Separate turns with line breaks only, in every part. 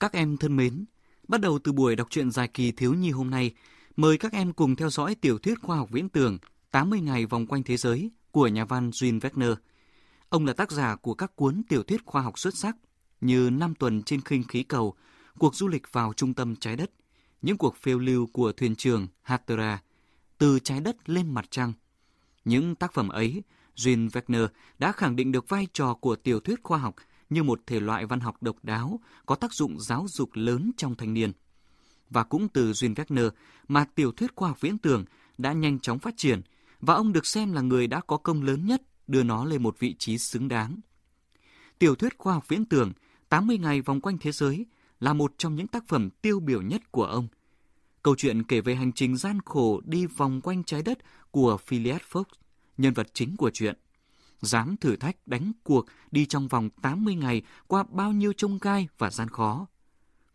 Các em thân mến, bắt đầu từ buổi đọc truyện dài kỳ thiếu nhi hôm nay, mời các em cùng theo dõi tiểu thuyết khoa học viễn tưởng 80 ngày vòng quanh thế giới của nhà văn Jean Wagner. Ông là tác giả của các cuốn tiểu thuyết khoa học xuất sắc như Năm tuần trên khinh khí cầu, Cuộc du lịch vào trung tâm trái đất, những cuộc phiêu lưu của thuyền trưởng Hatera, từ trái đất lên mặt trăng. Những tác phẩm ấy, Jean Wagner đã khẳng định được vai trò của tiểu thuyết khoa học như một thể loại văn học độc đáo, có tác dụng giáo dục lớn trong thanh niên. Và cũng từ duyên Wagner mà tiểu thuyết khoa học viễn tưởng đã nhanh chóng phát triển, và ông được xem là người đã có công lớn nhất đưa nó lên một vị trí xứng đáng. Tiểu thuyết khoa học viễn tưởng 80 ngày vòng quanh thế giới là một trong những tác phẩm tiêu biểu nhất của ông. Câu chuyện kể về hành trình gian khổ đi vòng quanh trái đất của Phileas Fogg, nhân vật chính của chuyện. Dám thử thách đánh cuộc đi trong vòng 80 ngày qua bao nhiêu trông gai và gian khó.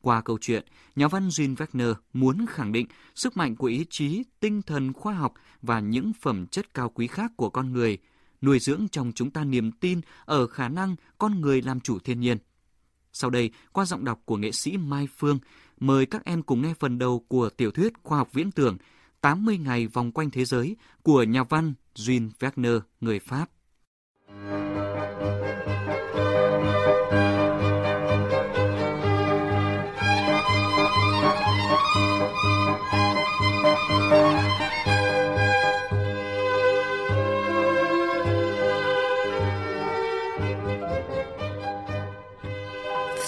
Qua câu chuyện, nhà văn Jean Wagner muốn khẳng định sức mạnh của ý chí, tinh thần khoa học và những phẩm chất cao quý khác của con người, nuôi dưỡng trong chúng ta niềm tin ở khả năng con người làm chủ thiên nhiên. Sau đây, qua giọng đọc của nghệ sĩ Mai Phương, mời các em cùng nghe phần đầu của tiểu thuyết khoa học viễn tưởng 80 ngày vòng quanh thế giới của nhà văn Jean Wagner, người Pháp.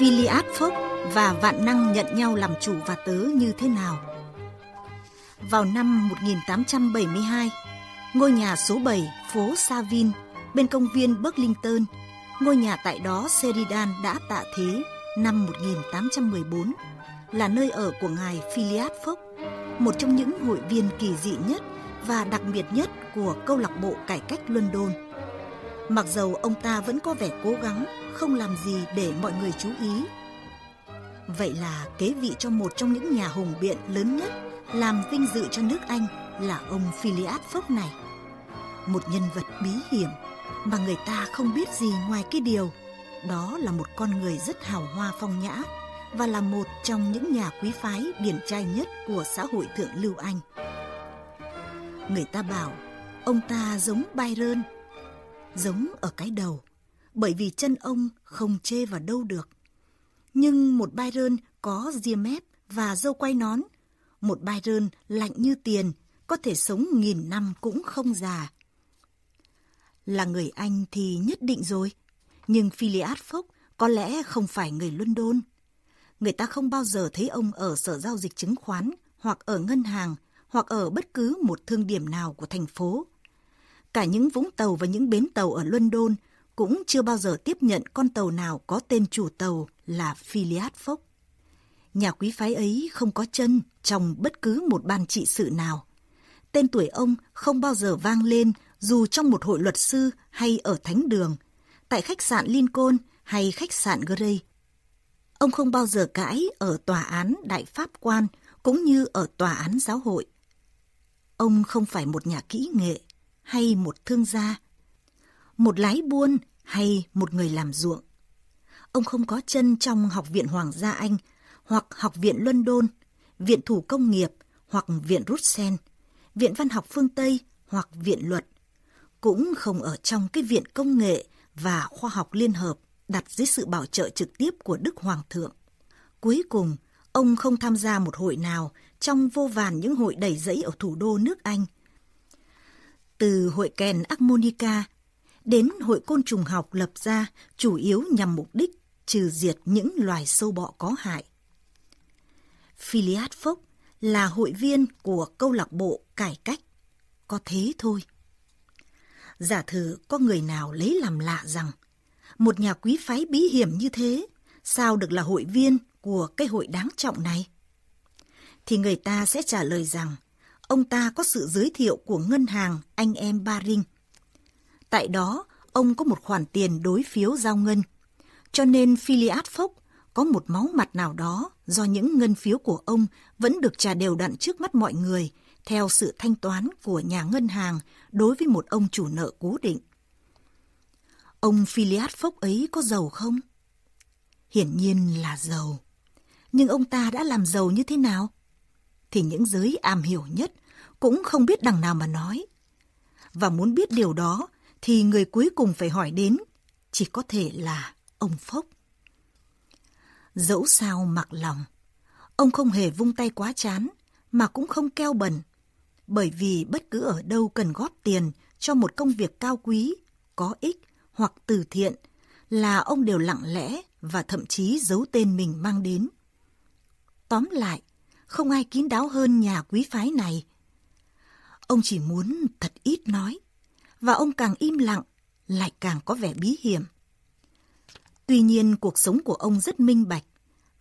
Philiad Phốc và Vạn Năng nhận nhau làm chủ và tớ như thế nào. Vào năm 1872, ngôi nhà số 7 phố Savin bên công viên Burlington, ngôi nhà tại đó Sheridan đã tạ thế năm 1814, là nơi ở của ngài Philiad Phốc, một trong những hội viên kỳ dị nhất và đặc biệt nhất của câu lạc bộ cải cách London. Mặc dầu ông ta vẫn có vẻ cố gắng không làm gì để mọi người chú ý. Vậy là kế vị cho một trong những nhà hùng biện lớn nhất làm vinh dự cho nước Anh là ông Phileas Phốc này. Một nhân vật bí hiểm mà người ta không biết gì ngoài cái điều đó là một con người rất hào hoa phong nhã và là một trong những nhà quý phái điển trai nhất của xã hội thượng lưu Anh. Người ta bảo ông ta giống Byron, giống ở cái đầu, bởi vì chân ông không chê vào đâu được. Nhưng một Byron có ria mép và dâu quay nón, một Byron lạnh như tiền, có thể sống nghìn năm cũng không già. Là người Anh thì nhất định rồi, nhưng Phileas Fogg có lẽ không phải người London. Người ta không bao giờ thấy ông ở sở giao dịch chứng khoán hoặc ở ngân hàng hoặc ở bất cứ một thương điểm nào của thành phố. Cả những vũng tàu và những bến tàu ở London cũng chưa bao giờ tiếp nhận con tàu nào có tên chủ tàu là Phileas Fogg. Nhà quý phái ấy không có chân trong bất cứ một ban trị sự nào. Tên tuổi ông không bao giờ vang lên dù trong một hội luật sư hay ở thánh đường, tại khách sạn Lincoln hay khách sạn Grey. Ông không bao giờ cãi ở tòa án đại pháp quan cũng như ở tòa án giáo hội. Ông không phải một nhà kỹ nghệ hay một thương gia, một lái buôn hay một người làm ruộng. Ông không có chân trong Học viện Hoàng gia Anh hoặc Học viện London, Viện Thủ Công nghiệp hoặc Viện Russell, Viện Văn học phương Tây hoặc Viện Luật. Cũng không ở trong cái Viện Công nghệ và Khoa học Liên Hợp đặt dưới sự bảo trợ trực tiếp của Đức Hoàng thượng. Cuối cùng, ông không tham gia một hội nào trong vô vàn những hội đầy dẫy ở thủ đô nước Anh. Từ hội kèn Armonica đến hội côn trùng học lập ra chủ yếu nhằm mục đích trừ diệt những loài sâu bọ có hại. Philiad Phốc là hội viên của câu lạc bộ cải cách. Có thế thôi. Giả thử có người nào lấy làm lạ rằng, một nhà quý phái bí hiểm như thế sao được là hội viên của cái hội đáng trọng này? Thì người ta sẽ trả lời rằng ông ta có sự giới thiệu của ngân hàng anh em Baring. Tại đó, ông có một khoản tiền đối phiếu giao ngân. Cho nên Philiad Fogg có một máu mặt nào đó do những ngân phiếu của ông vẫn được trả đều đặn trước mắt mọi người theo sự thanh toán của nhà ngân hàng đối với một ông chủ nợ cố định. Ông Philiad Fogg ấy có giàu không? Hiển nhiên là giàu. Nhưng ông ta đã làm giàu như thế nào? Thì những giới am hiểu nhất cũng không biết đằng nào mà nói. Và muốn biết điều đó thì người cuối cùng phải hỏi đến chỉ có thể là ông Phốc. Dẫu sao mặc lòng, ông không hề vung tay quá chán mà cũng không keo bẩn. Bởi vì bất cứ ở đâu cần góp tiền cho một công việc cao quý, có ích hoặc từ thiện là ông đều lặng lẽ và thậm chí giấu tên mình mang đến. Tóm lại, không ai kín đáo hơn nhà quý phái này. Ông chỉ muốn thật ít nói, và ông càng im lặng, lại càng có vẻ bí hiểm. Tuy nhiên cuộc sống của ông rất minh bạch,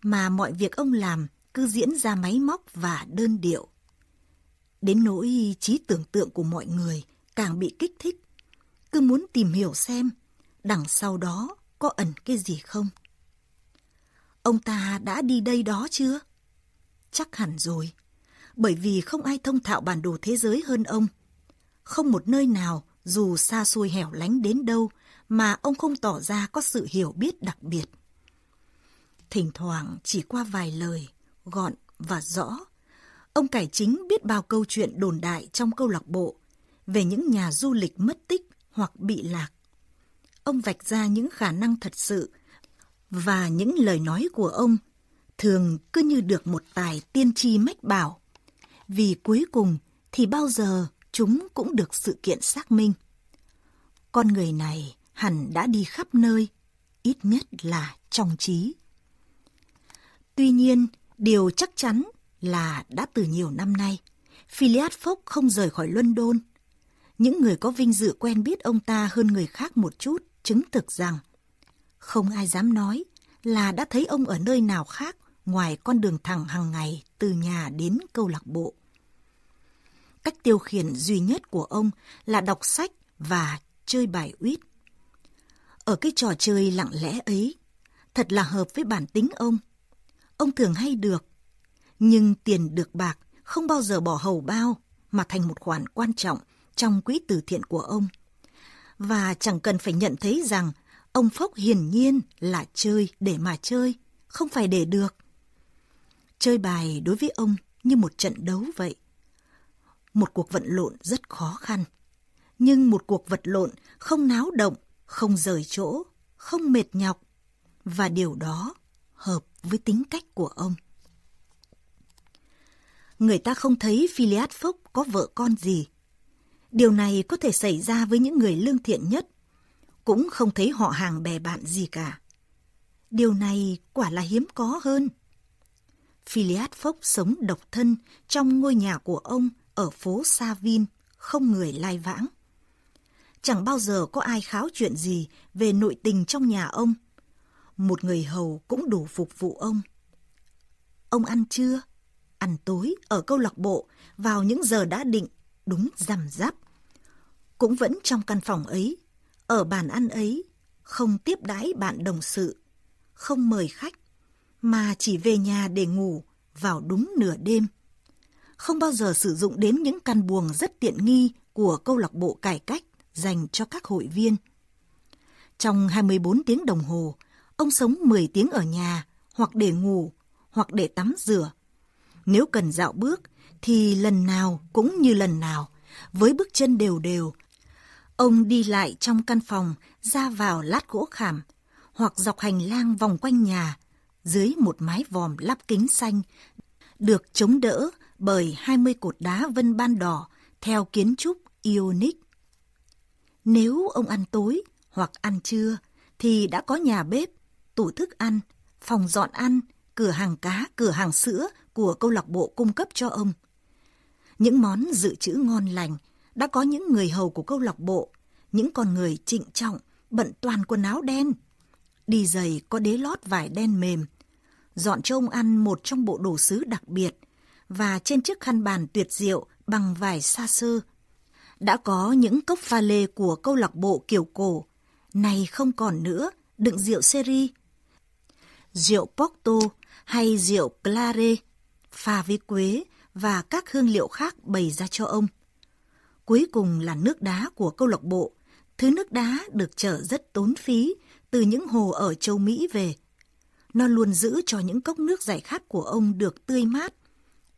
mà mọi việc ông làm cứ diễn ra máy móc và đơn điệu. Đến nỗi trí tưởng tượng của mọi người càng bị kích thích, cứ muốn tìm hiểu xem đằng sau đó có ẩn cái gì không. Ông ta đã đi đây đó chưa? Chắc hẳn rồi, bởi vì không ai thông thạo bản đồ thế giới hơn ông. Không một nơi nào, dù xa xôi hẻo lánh đến đâu, mà ông không tỏ ra có sự hiểu biết đặc biệt. Thỉnh thoảng chỉ qua vài lời, gọn và rõ, ông cải chính biết bao câu chuyện đồn đại trong câu lạc bộ về những nhà du lịch mất tích hoặc bị lạc. Ông vạch ra những khả năng thật sự và những lời nói của ông thường cứ như được một tài tiên tri mách bảo. Vì cuối cùng thì bao giờ chúng cũng được sự kiện xác minh. Con người này hẳn đã đi khắp nơi, ít nhất là trong trí. Tuy nhiên, điều chắc chắn là đã từ nhiều năm nay, Phileas Fogg không rời khỏi London. Những người có vinh dự quen biết ông ta hơn người khác một chút chứng thực rằng không ai dám nói là đã thấy ông ở nơi nào khác ngoài con đường thẳng hàng ngày từ nhà đến câu lạc bộ. Cách tiêu khiển duy nhất của ông là đọc sách và chơi bài uýt. Ở cái trò chơi lặng lẽ ấy, thật là hợp với bản tính ông. Ông thường hay được, nhưng tiền được bạc không bao giờ bỏ hầu bao mà thành một khoản quan trọng trong quỹ từ thiện của ông. Và chẳng cần phải nhận thấy rằng ông Phốc hiển nhiên là chơi để mà chơi, không phải để được. Chơi bài đối với ông như một trận đấu vậy. Một cuộc vận lộn rất khó khăn. Nhưng một cuộc vật lộn không náo động, không rời chỗ, không mệt nhọc. Và điều đó hợp với tính cách của ông. Người ta không thấy Phileas Fogg có vợ con gì. Điều này có thể xảy ra với những người lương thiện nhất. Cũng không thấy họ hàng bè bạn gì cả. Điều này quả là hiếm có hơn. Phileas Phốc sống độc thân trong ngôi nhà của ông ở phố Savin, không người lai vãng. Chẳng bao giờ có ai kháo chuyện gì về nội tình trong nhà ông. Một người hầu cũng đủ phục vụ ông. Ông ăn trưa, ăn tối ở câu lạc bộ vào những giờ đã định, đúng rằm rắp. Cũng vẫn trong căn phòng ấy, ở bàn ăn ấy, không tiếp đãi bạn đồng sự, không mời khách, mà chỉ về nhà để ngủ vào đúng nửa đêm. Không bao giờ sử dụng đến những căn buồng rất tiện nghi của câu lạc bộ cải cách dành cho các hội viên. Trong 24 tiếng đồng hồ, ông sống 10 tiếng ở nhà, hoặc để ngủ, hoặc để tắm rửa. Nếu cần dạo bước, thì lần nào cũng như lần nào, với bước chân đều đều. Ông đi lại trong căn phòng, ra vào lát gỗ khảm, hoặc dọc hành lang vòng quanh nhà, dưới một mái vòm lắp kính xanh, được chống đỡ bởi 20 cột đá vân ban đỏ theo kiến trúc Ionic. Nếu ông ăn tối hoặc ăn trưa thì đã có nhà bếp, tủ thức ăn, phòng dọn ăn, cửa hàng cá, cửa hàng sữa của câu lạc bộ cung cấp cho ông. Những món dự trữ ngon lành đã có những người hầu của câu lạc bộ, những con người trịnh trọng, bận toàn quần áo đen. Đi giày có đế lót vải đen mềm, dọn cho ông ăn một trong bộ đồ sứ đặc biệt và trên chiếc khăn bàn tuyệt diệu bằng vải sa sơ. Đã có những cốc pha lê của câu lạc bộ kiểu cổ, này không còn nữa, đựng rượu seri. Rượu Porto hay rượu Clare, pha với quế và các hương liệu khác bày ra cho ông. Cuối cùng là nước đá của câu lạc bộ. Thứ nước đá được chở rất tốn phí từ những hồ ở châu Mỹ về nó luôn giữ cho những cốc nước giải khát của ông được tươi mát,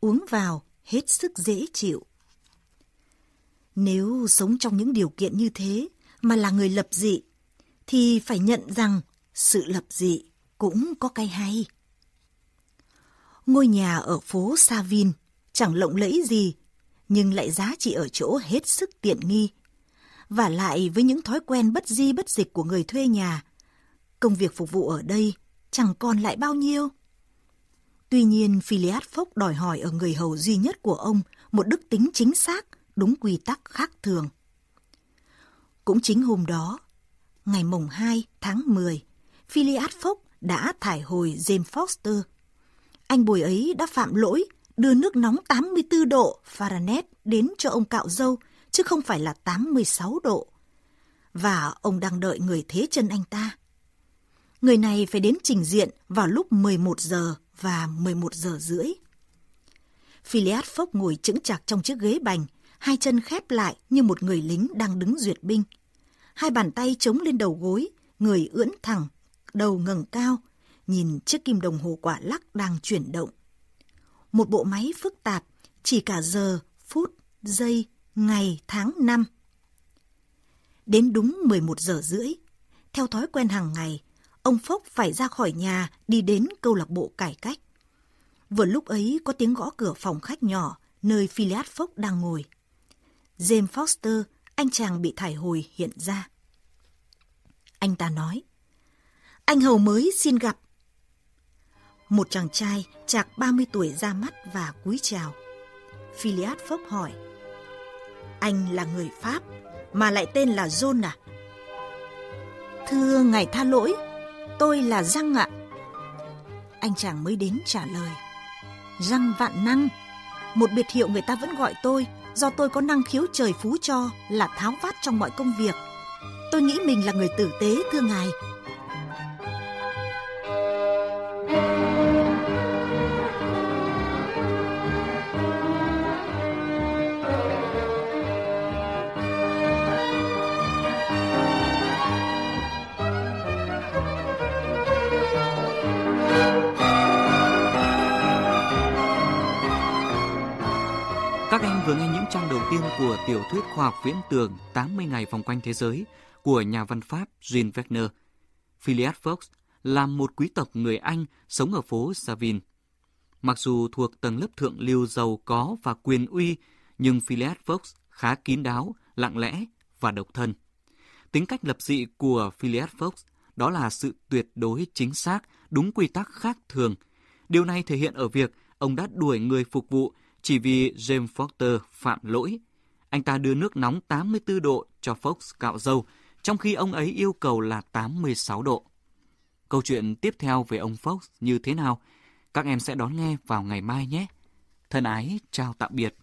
uống vào hết sức dễ chịu. Nếu sống trong những điều kiện như thế mà là người lập dị, thì phải nhận rằng sự lập dị cũng có cái hay. Ngôi nhà ở phố Savin chẳng lộng lẫy gì, nhưng lại giá trị ở chỗ hết sức tiện nghi. Và lại với những thói quen bất di bất dịch của người thuê nhà, công việc phục vụ ở đây chẳng còn lại bao nhiêu. Tuy nhiên, Philiad Phốc đòi hỏi ở người hầu duy nhất của ông một đức tính chính xác, đúng quy tắc khác thường. Cũng chính hôm đó, ngày mùng 2 tháng 10, Philiad Phốc đã thải hồi James Foster. Anh bồi ấy đã phạm lỗi đưa nước nóng 84 độ Fahrenheit đến cho ông cạo dâu, chứ không phải là 86 độ. Và ông đang đợi người thế chân anh ta. Người này phải đến trình diện vào lúc 11 giờ và 11 giờ rưỡi. Phileas Fox ngồi chững chạc trong chiếc ghế bành, hai chân khép lại như một người lính đang đứng duyệt binh. Hai bàn tay chống lên đầu gối, người ưỡn thẳng, đầu ngẩng cao, nhìn chiếc kim đồng hồ quả lắc đang chuyển động. Một bộ máy phức tạp, chỉ cả giờ, phút, giây, ngày, tháng, năm. Đến đúng 11 giờ rưỡi, theo thói quen hàng ngày, ông Phúc phải ra khỏi nhà đi đến câu lạc bộ cải cách. Vừa lúc ấy có tiếng gõ cửa phòng khách nhỏ nơi Phileas Fox đang ngồi. James Foster, anh chàng bị thải hồi hiện ra. Anh ta nói, anh hầu mới xin gặp. Một chàng trai chạc 30 tuổi ra mắt và cúi chào. Phileas Fox hỏi, anh là người Pháp mà lại tên là John à? Thưa ngài tha lỗi, tôi là Răng ạ. Anh chàng mới đến trả lời. Răng vạn năng, một biệt hiệu người ta vẫn gọi tôi do tôi có năng khiếu trời phú cho là tháo vát trong mọi công việc. Tôi nghĩ mình là người tử tế thưa ngài.
Các em vừa nghe những trang đầu tiên của tiểu thuyết khoa học viễn tưởng 80 ngày vòng quanh thế giới của nhà văn Pháp Jean Wagner. Phileas Fox là một quý tộc người Anh sống ở phố Savin. Mặc dù thuộc tầng lớp thượng lưu giàu có và quyền uy, nhưng Phileas Fox khá kín đáo, lặng lẽ và độc thân. Tính cách lập dị của Phileas Fox đó là sự tuyệt đối chính xác, đúng quy tắc khác thường. Điều này thể hiện ở việc ông đã đuổi người phục vụ chỉ vì James Foster phạm lỗi. Anh ta đưa nước nóng 84 độ cho Fox cạo dâu, trong khi ông ấy yêu cầu là 86 độ. Câu chuyện tiếp theo về ông Fox như thế nào? Các em sẽ đón nghe vào ngày mai nhé. Thân ái, chào tạm biệt.